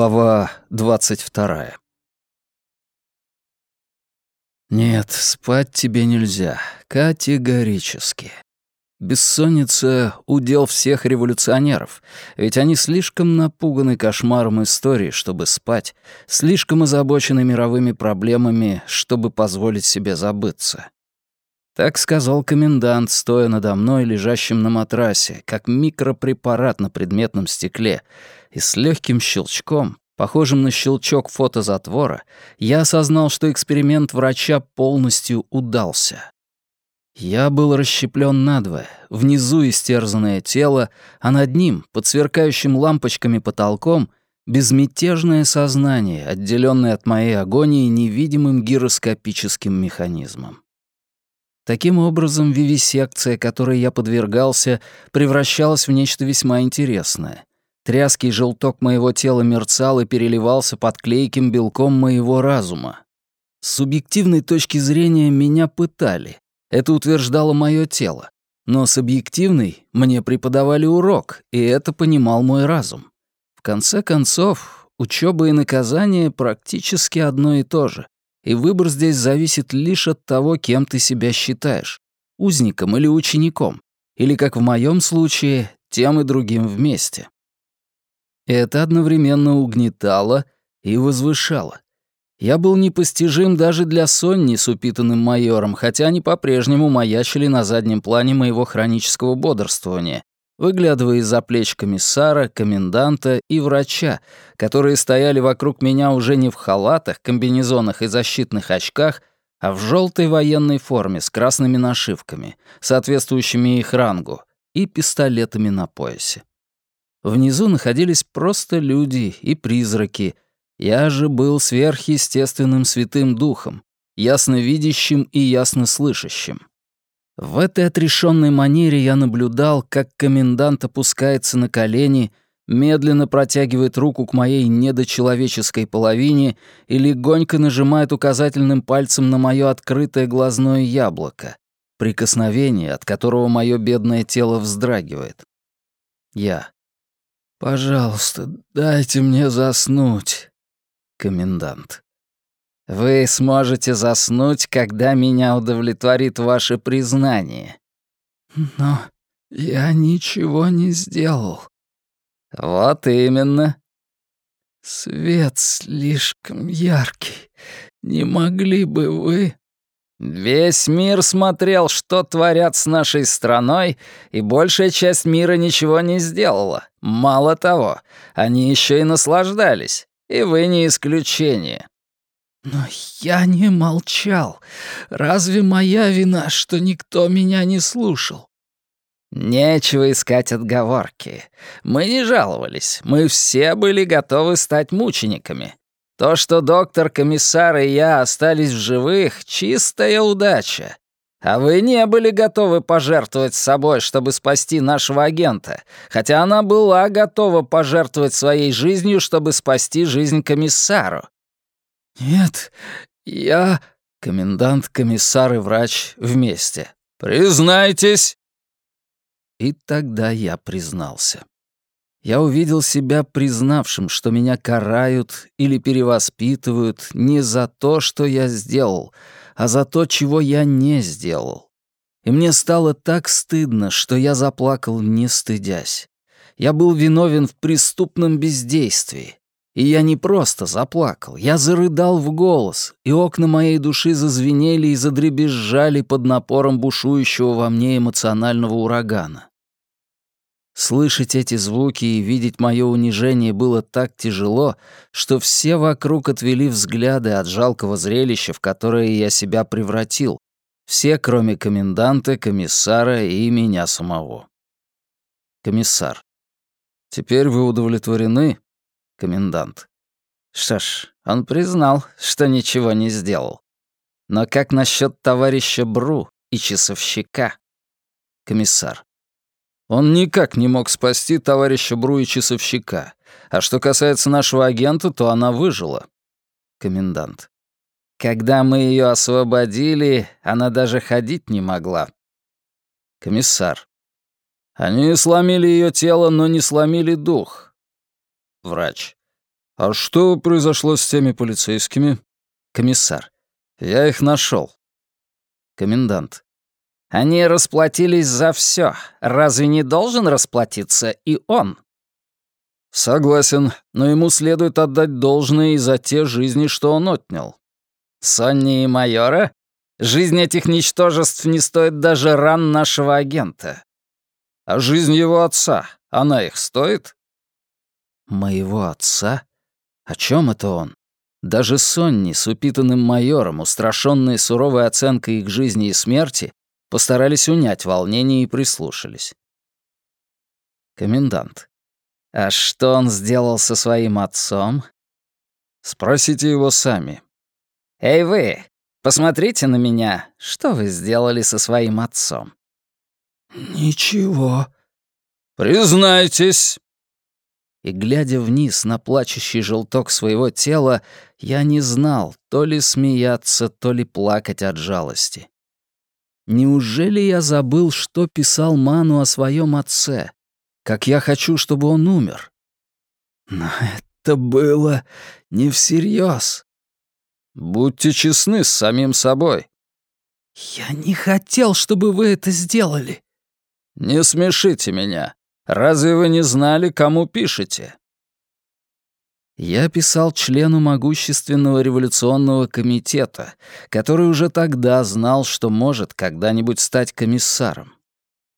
Глава двадцать вторая. Нет, спать тебе нельзя. Категорически. Бессонница — удел всех революционеров, ведь они слишком напуганы кошмаром истории, чтобы спать, слишком озабочены мировыми проблемами, чтобы позволить себе забыться. Так сказал комендант, стоя надо мной, лежащим на матрасе, как микропрепарат на предметном стекле, и с легким щелчком, похожим на щелчок фотозатвора, я осознал, что эксперимент врача полностью удался. Я был расщеплен надвое, внизу истерзанное тело, а над ним, под сверкающим лампочками потолком, безмятежное сознание, отделенное от моей агонии невидимым гироскопическим механизмом. Таким образом, вивисекция, которой я подвергался, превращалась в нечто весьма интересное. Тряский желток моего тела мерцал и переливался под клейким белком моего разума. С субъективной точки зрения меня пытали. Это утверждало мое тело. Но с объективной мне преподавали урок, и это понимал мой разум. В конце концов, учеба и наказание практически одно и то же и выбор здесь зависит лишь от того, кем ты себя считаешь — узником или учеником, или, как в моем случае, тем и другим вместе. Это одновременно угнетало и возвышало. Я был непостижим даже для Сонни с упитанным майором, хотя они по-прежнему маячили на заднем плане моего хронического бодрствования, выглядывая из-за плеч комиссара, коменданта и врача, которые стояли вокруг меня уже не в халатах, комбинезонах и защитных очках, а в желтой военной форме с красными нашивками, соответствующими их рангу, и пистолетами на поясе. Внизу находились просто люди и призраки. Я же был сверхъестественным святым духом, ясновидящим и яснослышащим. В этой отрешенной манере я наблюдал, как комендант опускается на колени, медленно протягивает руку к моей недочеловеческой половине и легонько нажимает указательным пальцем на мое открытое глазное яблоко, прикосновение, от которого мое бедное тело вздрагивает. Я. «Пожалуйста, дайте мне заснуть». Комендант. Вы сможете заснуть, когда меня удовлетворит ваше признание. Но я ничего не сделал. Вот именно. Свет слишком яркий. Не могли бы вы... Весь мир смотрел, что творят с нашей страной, и большая часть мира ничего не сделала. Мало того, они еще и наслаждались. И вы не исключение. Но я не молчал. Разве моя вина, что никто меня не слушал? Нечего искать отговорки. Мы не жаловались. Мы все были готовы стать мучениками. То, что доктор, комиссар и я остались в живых — чистая удача. А вы не были готовы пожертвовать собой, чтобы спасти нашего агента, хотя она была готова пожертвовать своей жизнью, чтобы спасти жизнь комиссару. «Нет, я...» Комендант, комиссар и врач вместе. «Признайтесь!» И тогда я признался. Я увидел себя признавшим, что меня карают или перевоспитывают не за то, что я сделал, а за то, чего я не сделал. И мне стало так стыдно, что я заплакал, не стыдясь. Я был виновен в преступном бездействии. И я не просто заплакал, я зарыдал в голос, и окна моей души зазвенели и задребезжали под напором бушующего во мне эмоционального урагана. Слышать эти звуки и видеть мое унижение было так тяжело, что все вокруг отвели взгляды от жалкого зрелища, в которое я себя превратил. Все, кроме коменданта, комиссара и меня самого. Комиссар. «Теперь вы удовлетворены?» Комендант. Что ж, он признал, что ничего не сделал. Но как насчет товарища Бру и часовщика? Комиссар. Он никак не мог спасти товарища Бру и часовщика. А что касается нашего агента, то она выжила. Комендант. Когда мы ее освободили, она даже ходить не могла. Комиссар. Они сломили ее тело, но не сломили дух. Врач. «А что произошло с теми полицейскими?» «Комиссар. Я их нашел. Комендант. «Они расплатились за все. Разве не должен расплатиться и он?» «Согласен, но ему следует отдать должное и за те жизни, что он отнял». «Сонни и майора? Жизнь этих ничтожеств не стоит даже ран нашего агента. А жизнь его отца, она их стоит?» «Моего отца? О чем это он?» Даже Сонни с упитанным майором, устрашённые суровой оценкой их жизни и смерти, постарались унять волнение и прислушались. Комендант. «А что он сделал со своим отцом?» «Спросите его сами». «Эй вы, посмотрите на меня. Что вы сделали со своим отцом?» «Ничего». «Признайтесь» и, глядя вниз на плачущий желток своего тела, я не знал, то ли смеяться, то ли плакать от жалости. Неужели я забыл, что писал Ману о своем отце? Как я хочу, чтобы он умер? Но это было не всерьез. Будьте честны с самим собой. Я не хотел, чтобы вы это сделали. Не смешите меня. Разве вы не знали, кому пишете?» Я писал члену могущественного революционного комитета, который уже тогда знал, что может когда-нибудь стать комиссаром.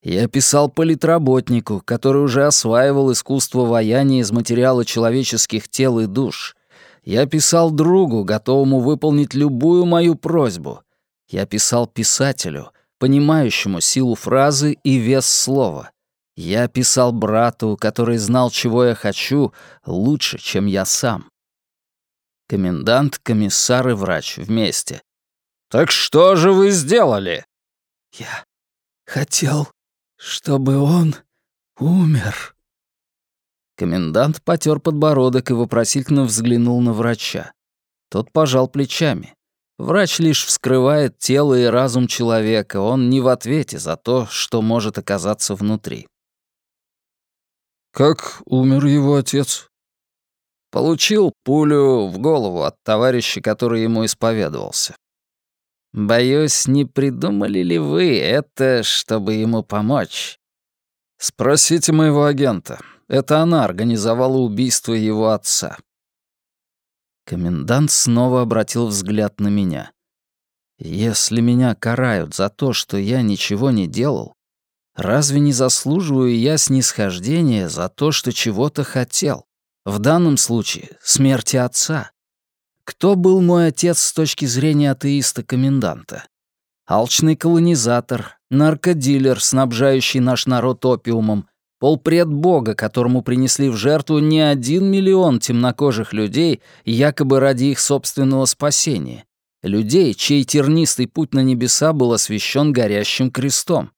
Я писал политработнику, который уже осваивал искусство ваяния из материала человеческих тел и душ. Я писал другу, готовому выполнить любую мою просьбу. Я писал писателю, понимающему силу фразы и вес слова. Я писал брату, который знал, чего я хочу, лучше, чем я сам. Комендант, комиссар и врач вместе. «Так что же вы сделали?» «Я хотел, чтобы он умер». Комендант потер подбородок и вопросительно взглянул на врача. Тот пожал плечами. Врач лишь вскрывает тело и разум человека, он не в ответе за то, что может оказаться внутри. «Как умер его отец?» Получил пулю в голову от товарища, который ему исповедовался. Боюсь, не придумали ли вы это, чтобы ему помочь? Спросите моего агента. Это она организовала убийство его отца. Комендант снова обратил взгляд на меня. Если меня карают за то, что я ничего не делал, Разве не заслуживаю я снисхождения за то, что чего-то хотел? В данном случае — смерти отца. Кто был мой отец с точки зрения атеиста-коменданта? Алчный колонизатор, наркодилер, снабжающий наш народ опиумом, полпред бога, которому принесли в жертву не один миллион темнокожих людей, якобы ради их собственного спасения. Людей, чей тернистый путь на небеса был освящен горящим крестом.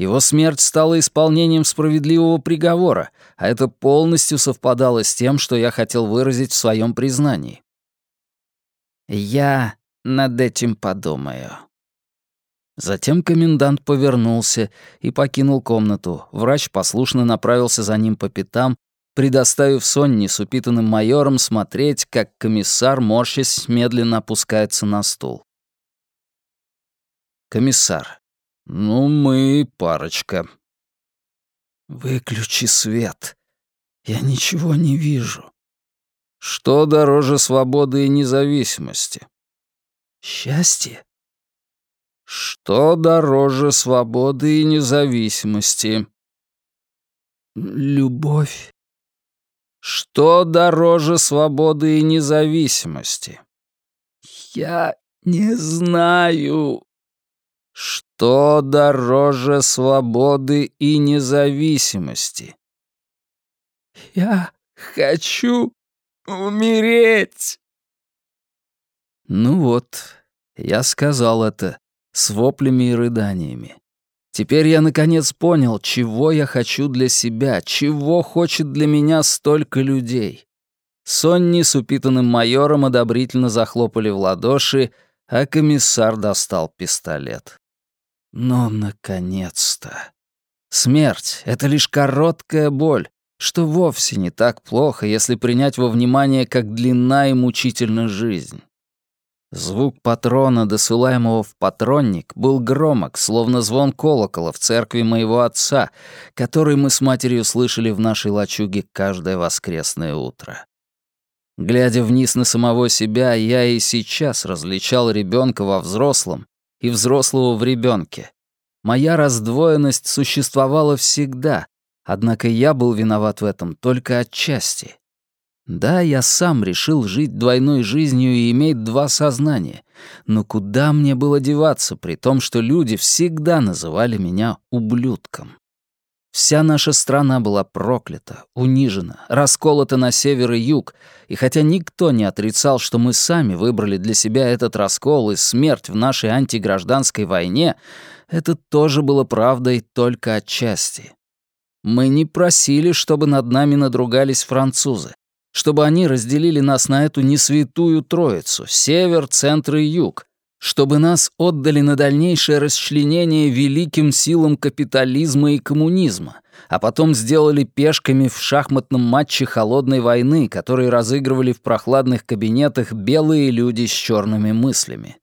Его смерть стала исполнением справедливого приговора, а это полностью совпадало с тем, что я хотел выразить в своем признании. «Я над этим подумаю». Затем комендант повернулся и покинул комнату. Врач послушно направился за ним по пятам, предоставив Сонни с упитанным майором смотреть, как комиссар, морщась, медленно опускается на стул. Комиссар. «Ну, мы парочка». «Выключи свет. Я ничего не вижу». «Что дороже свободы и независимости?» «Счастье?» «Что дороже свободы и независимости?» «Любовь». «Что дороже свободы и независимости?» «Я не знаю», что дороже свободы и независимости? Я хочу умереть. Ну вот, я сказал это с воплями и рыданиями. Теперь я наконец понял, чего я хочу для себя, чего хочет для меня столько людей. Сонни с упитанным майором одобрительно захлопали в ладоши, а комиссар достал пистолет. Но, наконец-то! Смерть — это лишь короткая боль, что вовсе не так плохо, если принять во внимание, как длинна и мучительна жизнь. Звук патрона, досылаемого в патронник, был громок, словно звон колокола в церкви моего отца, который мы с матерью слышали в нашей лачуге каждое воскресное утро. Глядя вниз на самого себя, я и сейчас различал ребенка во взрослом и взрослого в ребенке. Моя раздвоенность существовала всегда, однако я был виноват в этом только отчасти. Да, я сам решил жить двойной жизнью и иметь два сознания, но куда мне было деваться, при том, что люди всегда называли меня ублюдком? Вся наша страна была проклята, унижена, расколота на север и юг, и хотя никто не отрицал, что мы сами выбрали для себя этот раскол и смерть в нашей антигражданской войне, это тоже было правдой только отчасти. Мы не просили, чтобы над нами надругались французы чтобы они разделили нас на эту несвятую троицу — север, центр и юг, чтобы нас отдали на дальнейшее расчленение великим силам капитализма и коммунизма, а потом сделали пешками в шахматном матче холодной войны, которые разыгрывали в прохладных кабинетах белые люди с черными мыслями.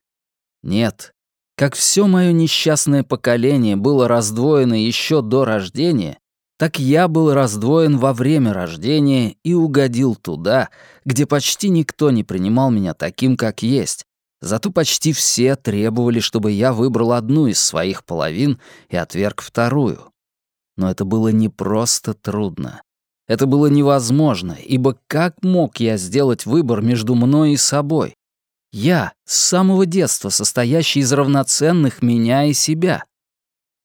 Нет, как все мое несчастное поколение было раздвоено еще до рождения, так я был раздвоен во время рождения и угодил туда, где почти никто не принимал меня таким, как есть. Зато почти все требовали, чтобы я выбрал одну из своих половин и отверг вторую. Но это было не просто трудно. Это было невозможно, ибо как мог я сделать выбор между мной и собой? Я, с самого детства состоящий из равноценных меня и себя.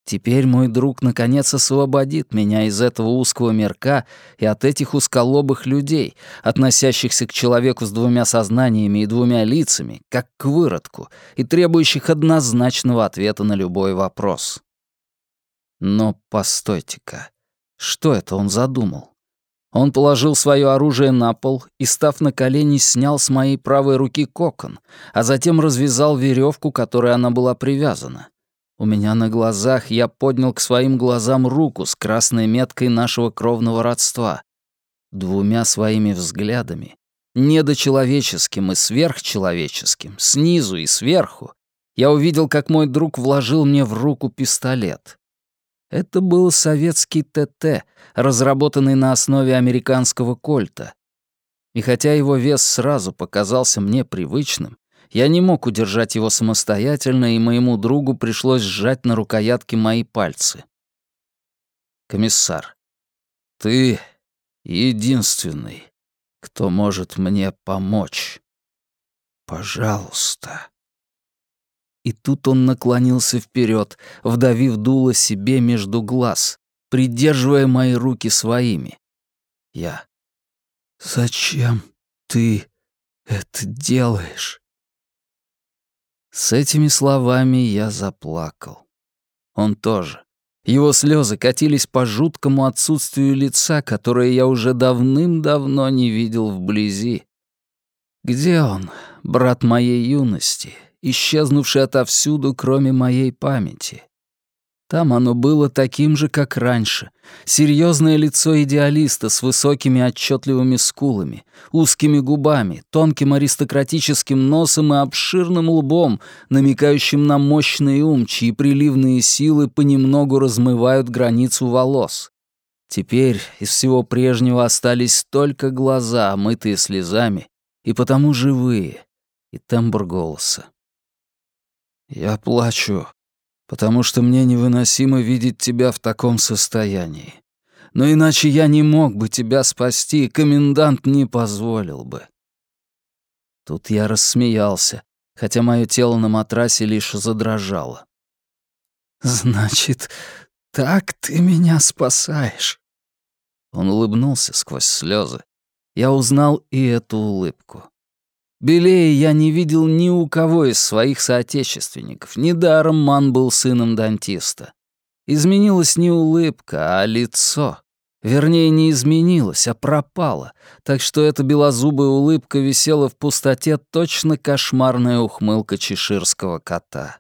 Теперь мой друг наконец освободит меня из этого узкого мирка и от этих узколобых людей, относящихся к человеку с двумя сознаниями и двумя лицами, как к выродку, и требующих однозначного ответа на любой вопрос. Но постойте-ка, что это он задумал? Он положил свое оружие на пол и, став на колени, снял с моей правой руки кокон, а затем развязал веревку, которой она была привязана. У меня на глазах я поднял к своим глазам руку с красной меткой нашего кровного родства. Двумя своими взглядами, недочеловеческим и сверхчеловеческим, снизу и сверху, я увидел, как мой друг вложил мне в руку пистолет. Это был советский ТТ, разработанный на основе американского кольта. И хотя его вес сразу показался мне привычным, я не мог удержать его самостоятельно, и моему другу пришлось сжать на рукоятке мои пальцы. «Комиссар, ты единственный, кто может мне помочь. Пожалуйста». И тут он наклонился вперед, вдавив дуло себе между глаз, придерживая мои руки своими. Я. «Зачем ты это делаешь?» С этими словами я заплакал. Он тоже. Его слезы катились по жуткому отсутствию лица, которое я уже давным-давно не видел вблизи. Где он, брат моей юности, исчезнувший отовсюду, кроме моей памяти? Там оно было таким же, как раньше. Серьезное лицо идеалиста с высокими отчетливыми скулами, узкими губами, тонким аристократическим носом и обширным лбом, намекающим на мощный ум, чьи приливные силы понемногу размывают границу волос. Теперь из всего прежнего остались только глаза, омытые слезами, и потому живые, и тембр голоса. «Я плачу», потому что мне невыносимо видеть тебя в таком состоянии. Но иначе я не мог бы тебя спасти, комендант не позволил бы». Тут я рассмеялся, хотя мое тело на матрасе лишь задрожало. «Значит, так ты меня спасаешь?» Он улыбнулся сквозь слезы. Я узнал и эту улыбку. Белее я не видел ни у кого из своих соотечественников. Недаром Ман был сыном дантиста. Изменилась не улыбка, а лицо. Вернее, не изменилась, а пропала, так что эта белозубая улыбка висела в пустоте точно кошмарная ухмылка чеширского кота.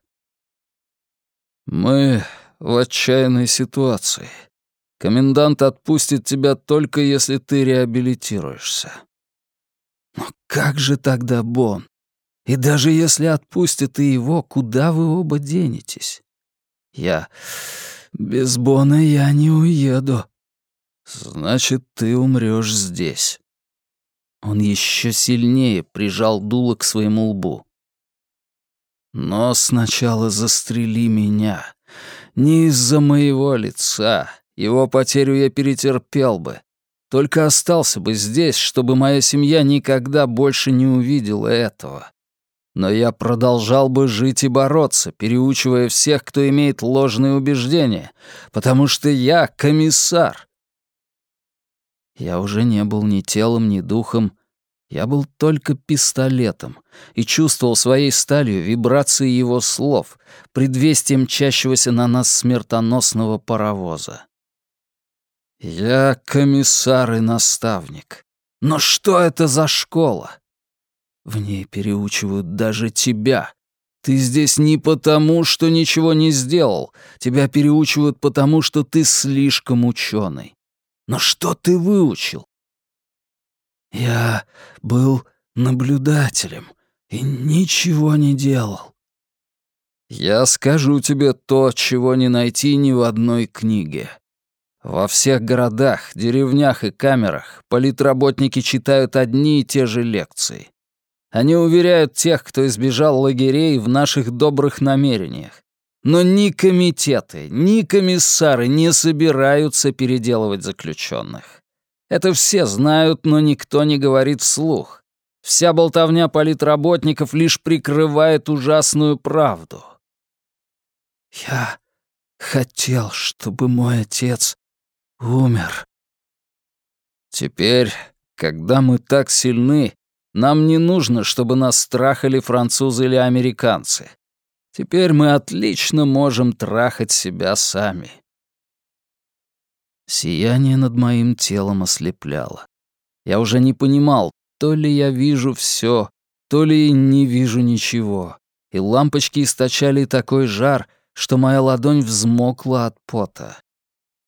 «Мы в отчаянной ситуации. Комендант отпустит тебя только если ты реабилитируешься. Но как же тогда Бон? И даже если отпустит и его, куда вы оба денетесь? Я... Без Бона я не уеду. Значит, ты умрёшь здесь. Он еще сильнее прижал дуло к своему лбу. Но сначала застрели меня. Не из-за моего лица. Его потерю я перетерпел бы. Только остался бы здесь, чтобы моя семья никогда больше не увидела этого. Но я продолжал бы жить и бороться, переучивая всех, кто имеет ложные убеждения, потому что я комиссар. Я уже не был ни телом, ни духом, я был только пистолетом и чувствовал своей сталью вибрации его слов, предвестием мчащегося на нас смертоносного паровоза. Я комиссар и наставник. Но что это за школа? В ней переучивают даже тебя. Ты здесь не потому, что ничего не сделал. Тебя переучивают потому, что ты слишком ученый. Но что ты выучил? Я был наблюдателем и ничего не делал. Я скажу тебе то, чего не найти ни в одной книге. Во всех городах, деревнях и камерах политработники читают одни и те же лекции. Они уверяют тех, кто избежал лагерей в наших добрых намерениях. Но ни комитеты, ни комиссары не собираются переделывать заключенных. Это все знают, но никто не говорит вслух. Вся болтовня политработников лишь прикрывает ужасную правду. Я хотел, чтобы мой отец умер. Теперь, когда мы так сильны, нам не нужно, чтобы нас страхали французы или американцы. Теперь мы отлично можем трахать себя сами. Сияние над моим телом ослепляло. Я уже не понимал, то ли я вижу все, то ли не вижу ничего. И лампочки источали такой жар, что моя ладонь взмокла от пота.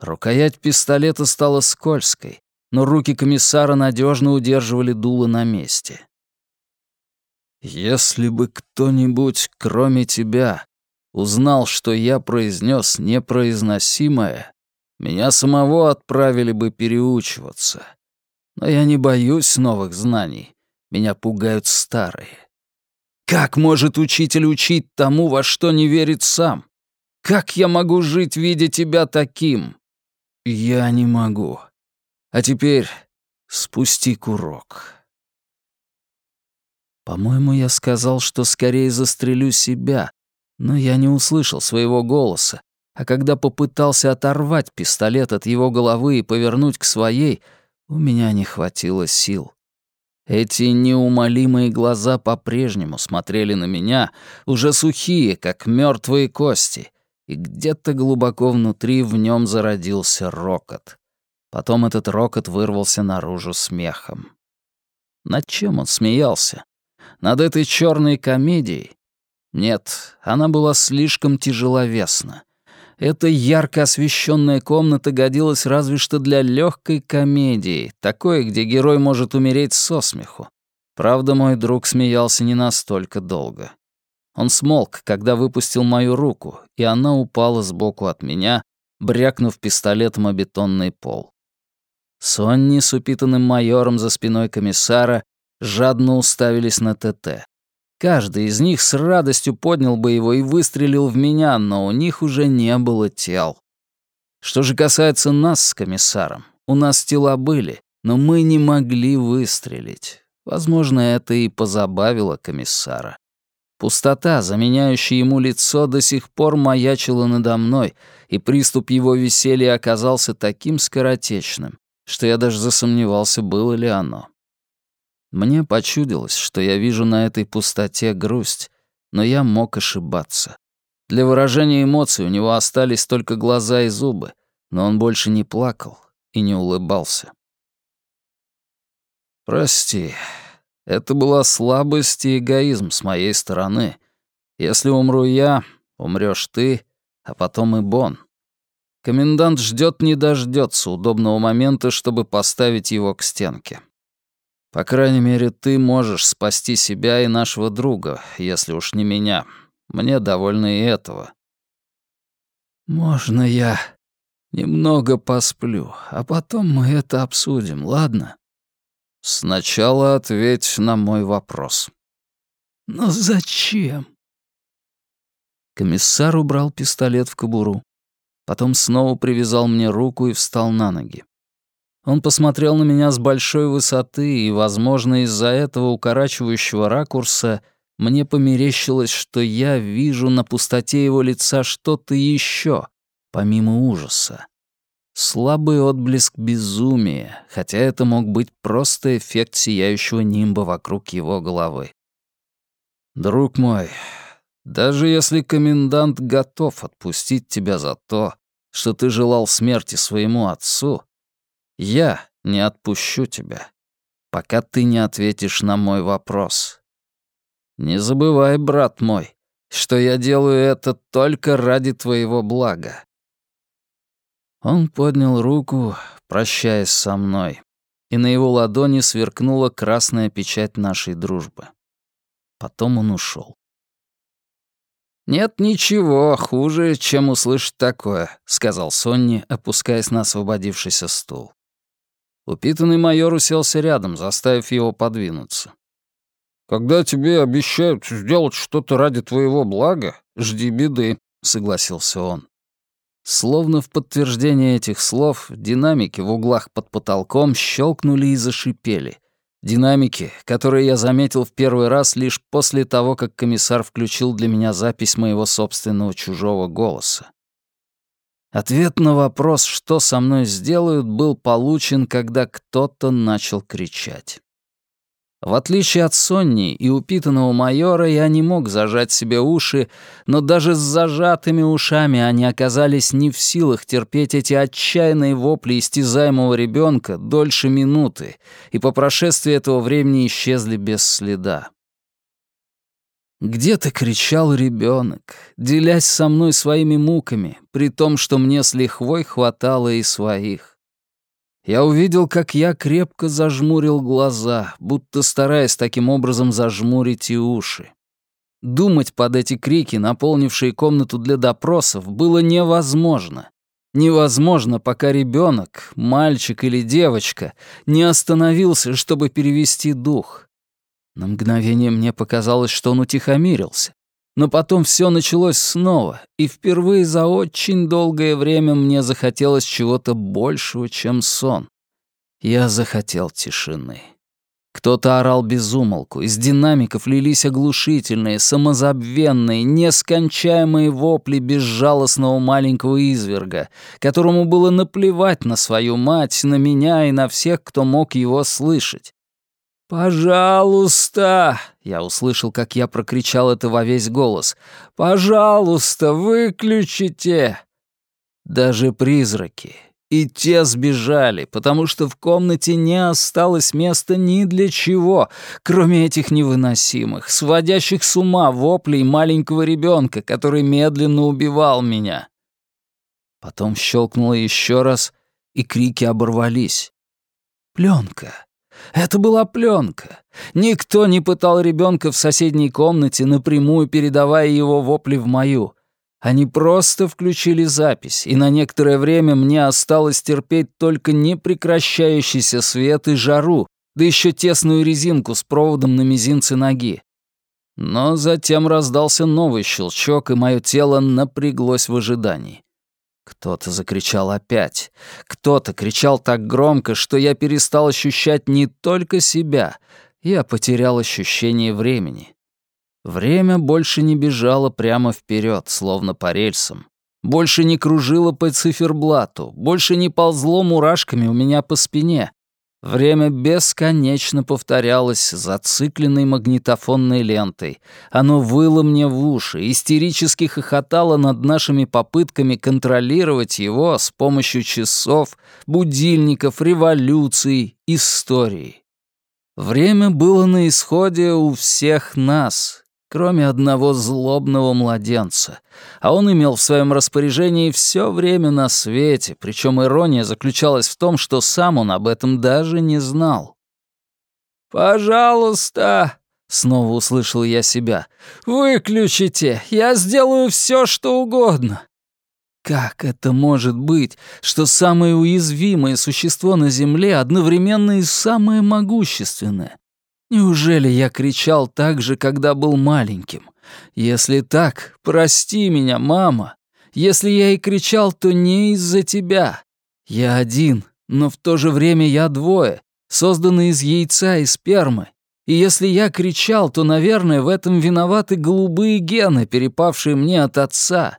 Рукоять пистолета стала скользкой, но руки комиссара надежно удерживали дуло на месте. «Если бы кто-нибудь, кроме тебя, узнал, что я произнес непроизносимое, меня самого отправили бы переучиваться. Но я не боюсь новых знаний, меня пугают старые. Как может учитель учить тому, во что не верит сам? Как я могу жить, видя тебя таким? Я не могу. А теперь спусти курок. По-моему, я сказал, что скорее застрелю себя, но я не услышал своего голоса, а когда попытался оторвать пистолет от его головы и повернуть к своей, у меня не хватило сил. Эти неумолимые глаза по-прежнему смотрели на меня, уже сухие, как мертвые кости, и где-то глубоко внутри в нем зародился рокот. Потом этот рокот вырвался наружу смехом. Над чем он смеялся? Над этой черной комедией? Нет, она была слишком тяжеловесна. Эта ярко освещенная комната годилась разве что для легкой комедии, такой, где герой может умереть со смеху. Правда, мой друг смеялся не настолько долго. Он смолк, когда выпустил мою руку, и она упала сбоку от меня, брякнув пистолетом о бетонный пол. Сонни с упитанным майором за спиной комиссара жадно уставились на ТТ. Каждый из них с радостью поднял бы его и выстрелил в меня, но у них уже не было тел. Что же касается нас с комиссаром, у нас тела были, но мы не могли выстрелить. Возможно, это и позабавило комиссара. Пустота, заменяющая ему лицо, до сих пор маячила надо мной, и приступ его веселья оказался таким скоротечным, что я даже засомневался, было ли оно. Мне почудилось, что я вижу на этой пустоте грусть, но я мог ошибаться. Для выражения эмоций у него остались только глаза и зубы, но он больше не плакал и не улыбался. «Прости», это была слабость и эгоизм с моей стороны. Если умру я, умрёшь ты, а потом и Бон. Комендант ждет не дождется удобного момента, чтобы поставить его к стенке. По крайней мере, ты можешь спасти себя и нашего друга, если уж не меня. Мне довольно и этого. Можно я немного посплю, а потом мы это обсудим, ладно? Сначала ответь на мой вопрос. Но зачем? Комиссар убрал пистолет в кобуру. Потом снова привязал мне руку и встал на ноги. Он посмотрел на меня с большой высоты, и, возможно, из-за этого укорачивающего ракурса мне померещилось, что я вижу на пустоте его лица что-то еще, помимо ужаса. Слабый отблеск безумия, хотя это мог быть просто эффект сияющего нимба вокруг его головы. «Друг мой, даже если комендант готов отпустить тебя за то, что ты желал смерти своему отцу, я не отпущу тебя, пока ты не ответишь на мой вопрос. Не забывай, брат мой, что я делаю это только ради твоего блага. Он поднял руку, прощаясь со мной, и на его ладони сверкнула красная печать нашей дружбы. Потом он ушел. «Нет ничего хуже, чем услышать такое», — сказал Сонни, опускаясь на освободившийся стул. Упитанный майор уселся рядом, заставив его подвинуться. «Когда тебе обещают сделать что-то ради твоего блага, жди беды», — согласился он. Словно в подтверждение этих слов, динамики в углах под потолком щелкнули и зашипели, Динамики, которые я заметил в первый раз лишь после того, как комиссар включил для меня запись моего собственного чужого голоса. Ответ на вопрос, что со мной сделают, был получен, когда кто-то начал кричать. В отличие от Сонни и упитанного майора, я не мог зажать себе уши, но даже с зажатыми ушами они оказались не в силах терпеть эти отчаянные вопли истязаемого ребенка дольше минуты, и по прошествии этого времени исчезли без следа. Где-то кричал ребенок, делясь со мной своими муками, при том, что мне с лихвой хватало и своих. Я увидел, как я крепко зажмурил глаза, будто стараясь таким образом зажмурить и уши. Думать под эти крики, наполнившие комнату для допросов, было невозможно. Невозможно, пока ребенок, мальчик или девочка, не остановился, чтобы перевести дух. На мгновение мне показалось, что он утихомирился, но потом все началось снова, и впервые за очень долгое время мне захотелось чего-то большего, чем сон. Я захотел тишины. Кто-то орал без умолку, из динамиков лились оглушительные, самозабвенные, нескончаемые вопли безжалостного маленького изверга, которому было наплевать на свою мать, на меня и на всех, кто мог его слышать. «Пожалуйста!» — я услышал, как я прокричал это во весь голос. «Пожалуйста, выключите!» Даже призраки. И те сбежали, потому что в комнате не осталось места ни для чего, кроме этих невыносимых, сводящих с ума воплей маленького ребенка, который медленно убивал меня. Потом щелкнуло еще раз, и крики оборвались. Пленка. Это была пленка. Никто не пытал ребенка в соседней комнате, напрямую передавая его вопли в мою. Они просто включили запись, и на некоторое время мне осталось терпеть только непрекращающийся свет и жару, да еще тесную резинку с проводом на мизинце ноги. Но затем раздался новый щелчок, и мое тело напряглось в ожидании. Кто-то закричал опять. Кто-то кричал так громко, что я перестал ощущать не только себя, я потерял ощущение времени. Время больше не бежало прямо вперед, словно по рельсам. Больше не кружило по циферблату, больше не ползло мурашками у меня по спине, Время бесконечно повторялось зацикленной магнитофонной лентой. Оно выло мне в уши, истерически хохотало над нашими попытками контролировать его с помощью часов, будильников, революций, истории. Время было на исходе у всех нас. Кроме одного злобного младенца. А он имел в своем распоряжении все время на свете, причем ирония заключалась в том, что сам он об этом даже не знал. «Пожалуйста!» — снова услышал я себя. «Выключите! Я сделаю все, что угодно!» Как это может быть, что самое уязвимое существо на Земле одновременно и самое могущественное? Неужели я кричал так же, когда был маленьким? Если так, прости меня, мама. Если я и кричал, то не из-за тебя. Я один, но в то же время я двое, созданные из яйца и спермы. И если я кричал, то, наверное, в этом виноваты голубые гены, перепавшие мне от отца.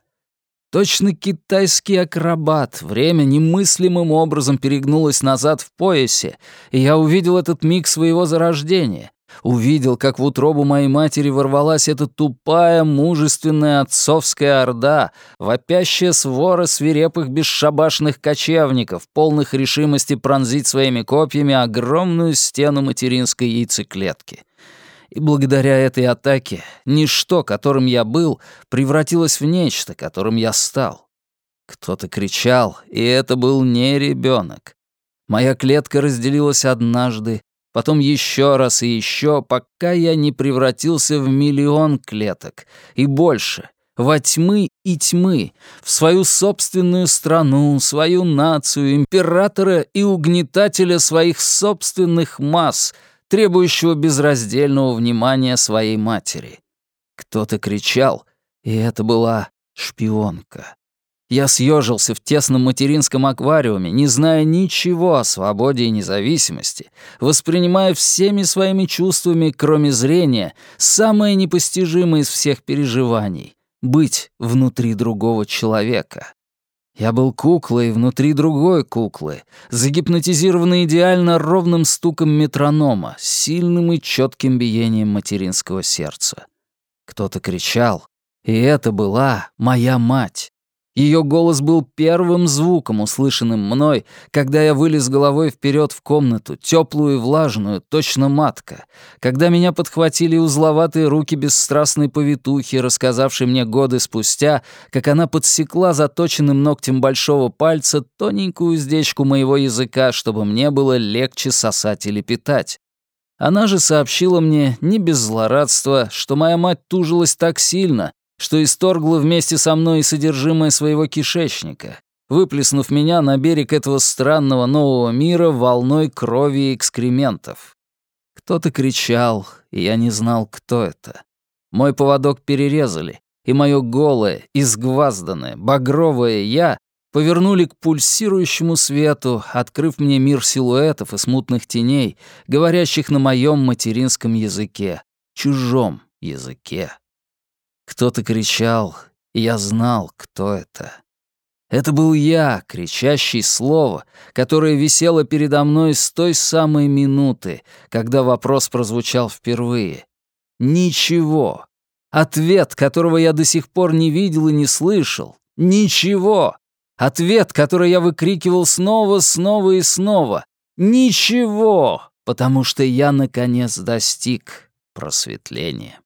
Точно китайский акробат, время немыслимым образом перегнулось назад в поясе, и я увидел этот миг своего зарождения. Увидел, как в утробу моей матери ворвалась эта тупая, мужественная отцовская орда, вопящая свора свирепых бесшабашных кочевников, полных решимости пронзить своими копьями огромную стену материнской яйцеклетки. И благодаря этой атаке ничто, которым я был, превратилось в нечто, которым я стал. Кто-то кричал, и это был не ребенок. Моя клетка разделилась однажды, потом еще раз и еще, пока я не превратился в миллион клеток и больше, во тьмы и тьмы, в свою собственную страну, свою нацию, императора и угнетателя своих собственных масс — требующего безраздельного внимания своей матери. Кто-то кричал, и это была шпионка. Я съежился в тесном материнском аквариуме, не зная ничего о свободе и независимости, воспринимая всеми своими чувствами, кроме зрения, самое непостижимое из всех переживаний — быть внутри другого человека. Я был куклой внутри другой куклы, загипнотизированной идеально ровным стуком метронома, сильным и четким биением материнского сердца. Кто-то кричал, и это была моя мать. Ее голос был первым звуком, услышанным мной, когда я вылез головой вперед в комнату, теплую и влажную, точно матка, когда меня подхватили узловатые руки бесстрастной повитухи, рассказавшей мне годы спустя, как она подсекла заточенным ногтем большого пальца тоненькую уздечку моего языка, чтобы мне было легче сосать или питать. Она же сообщила мне, не без злорадства, что моя мать тужилась так сильно, что исторгла вместе со мной содержимое своего кишечника, выплеснув меня на берег этого странного нового мира волной крови и экскрементов. Кто-то кричал, и я не знал, кто это. Мой поводок перерезали, и мое голое, изгвазданное, багровое «я» повернули к пульсирующему свету, открыв мне мир силуэтов и смутных теней, говорящих на моем материнском языке, чужом языке. Кто-то кричал, и я знал, кто это. Это был я, кричащий слово, которое висело передо мной с той самой минуты, когда вопрос прозвучал впервые. Ничего. Ответ, которого я до сих пор не видел и не слышал. Ничего. Ответ, который я выкрикивал снова, снова и снова. Ничего, потому что я, наконец, достиг просветления.